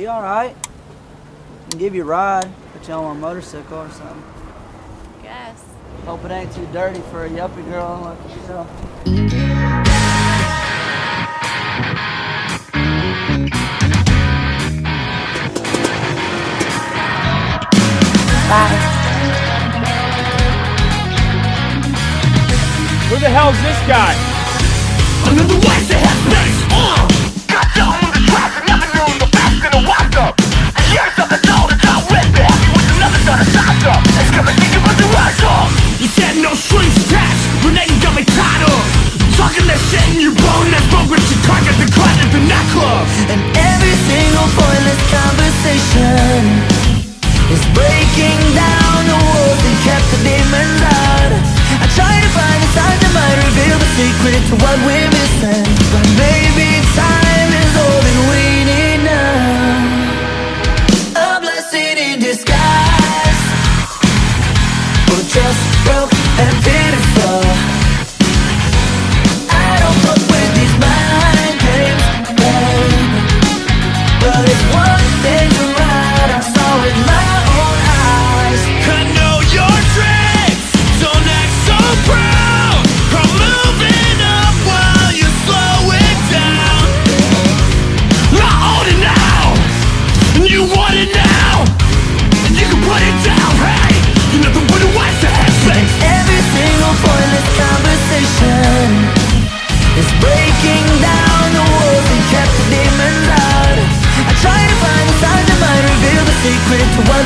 You all right? I can give you a ride. Put you on my motorcycle or something. Guess. Hope it ain't too dirty for a yuppie girl like yourself. Bye. Who the hell is this guy? what we're